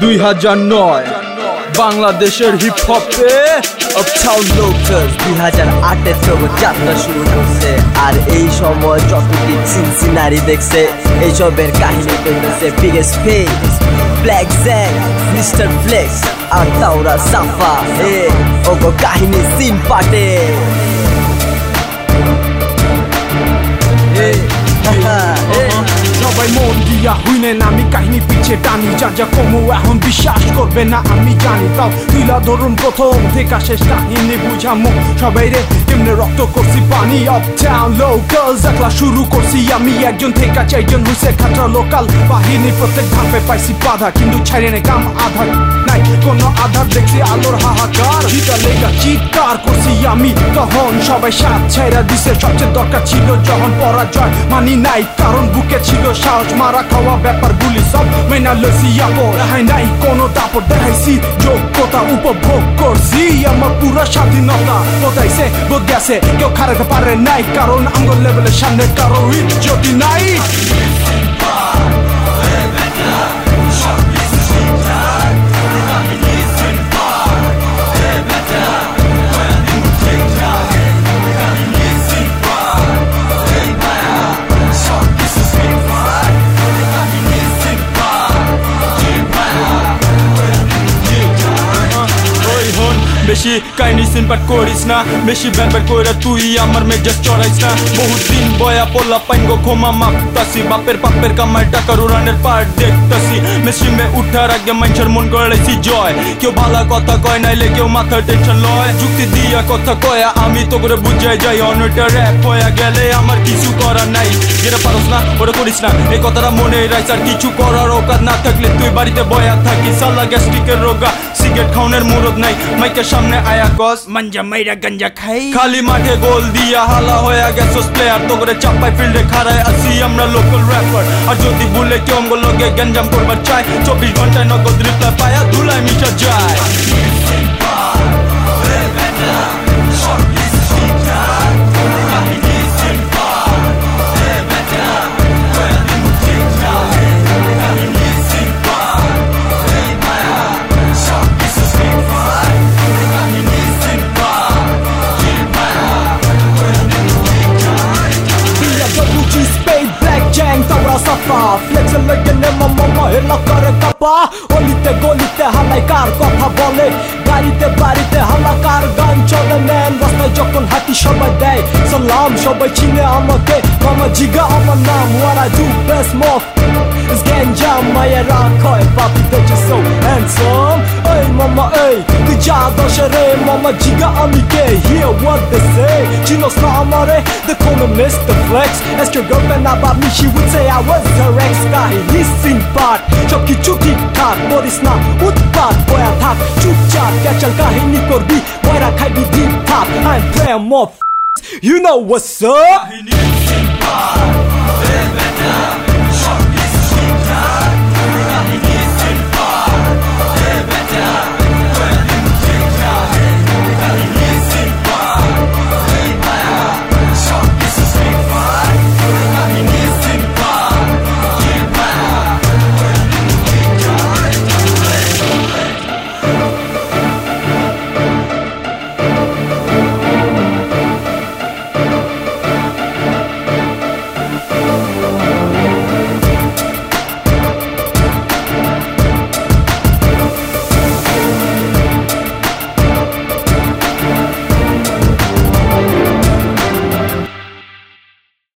দুই হাজার নয়। বাংলাদেশের হিপ হপে আপটাউন লোকালস দুই হাজার থেকে যাত্রা শুরু করছে আর এই সময় যতটি সিনসিনারি দেখছে এইসবের কাহিনী করতেছে biggest face black jack mister flex আর তাওরা সাফা হে, ওগো কাহিনী সিন পাটে হইলেন আমি কাহিনী পিছে টানি। যা যা কমু, এখন বিশ্বাস করবে না, আমি জানি তাও। তুইলা ধরুন, প্রথম থেকে শেষ কাহিনী বুঝামো। সবাই রে, কেমনে রক্ত করছি পানি? আপ টাউন লোকাল যাত্রা শুরু করছি আমি। একজন থেকে চারজন হইছে খাটরা লোকাল বাহিনী প্রত্যেক ধাপে পাইছি বাধা, কিন্তু ছাড়ে নে কাম আধার। নাই, কোনো আধার দেখছি, আলোর হাহাকার। জিতা লেগা চিৎকার করছি আমি। তখন সবাই সাত ছেড়া দিছে, সবচেয়ে দরকার ছিল যখন পরাজয়। মানি নাই, কারণ বুকে ছিল সাহস, মারা খাওয়া ব্যাপার গুলি সব মেনা লসি আপো রেহাই নাই কোনো দাপট দেখাইছি যোগ্যতা উপভোগ করছি। আমার পুরো স্বাধীনতা বদাইছে বদিয়াছে কেউ খারাতে পারে নাই। কারণ আঙ্গুল লেভেলের সামনে কারও যদি নাই। বেশি কাহিনী সিনপাট করিস না বেশি ব্যাপার কইরা তুই আমার মেজাজ চড়াইস না বহুত দিন বয়া পোলা পাইঙ্গো ক্ষমা মাপতাছি বাপের পাপের কামাই টাকার উড়ানের পার দেখতাছি মেশিমে উঠার আগে মানুষের মন গড়াইছি জয় কেউ ভালো কথা কয় নাইলে কেউ মাথার টেনশন লয় যুক্তি দিয়া কথা কয়া আমি তো করে বুঝাই যাই অনটা র্যাপ হয়ে গেলে আমার কিছু করার নাই যেটা পারস না ওটা করিস না এই কথাটা মনে রাখ আর কিছু করার ওকাত না থাকলে তুই বাড়িতে বয়া থাকিস সালা গ্যাস্ট্রিকের রোগা সিগারেট খাওনের মুরদ নাই। মাইকের সামনে আয়া গস মাঞ্জা মাইরা গাঞ্জা খাই। খালি মাঠে গোল দিয়া হালা হয়ে গেছস প্লেয়ার তো করে চাপাই ফিল্ডে খাড়ায় আসি আমরা লোকাল র্যাপার আর যদি ভুলে কেউ লগে গঞ্জাম করবার চাই চব্বিশ ঘন্টায় নগদ রিপ্লাই পায়া ধুলায় মিশা যায়। তাওরা সাফা ফ্লেক্স লেগে নে মামা হেলা করে কাপা অলিতে গলিতে হালাই কার কথা বলে গাড়িতে বাড়িতে হালাকার গান চলে ম্যান রাস্তায় যখন হাঁটি সবাই দেয় সালাম সবাই চিনে আমাকে মামা জিগা আমার নাম what I do best mob is ganja মায়েরা কয় পাপি they just so handsome এই মামা এই তুই যা দশে রে মামা জিগা আমি কে hear missed the flex. Asked your girlfriend about me she would say I was her ex 나의 이승밭 적기 죽기 갓 머리스나 웃밭 뭐야 탑 죽자 뼈장가해 니 꼬리 와라 갈비 딥탑 I'm prayer more You know what's up?